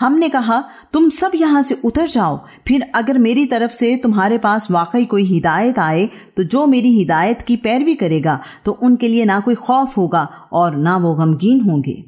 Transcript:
हमने कहा, तुम सब यहाँ से उतर जाओ। फिर अगर मेरी तरफ़ से तुम्हारे पास वाकई कोई हिदायत आए तो जो मेरी हिदायत की पैरवी करेगा तो उनके लिए ना कोई खौफ होगा और ना वो गमगीन होंगे।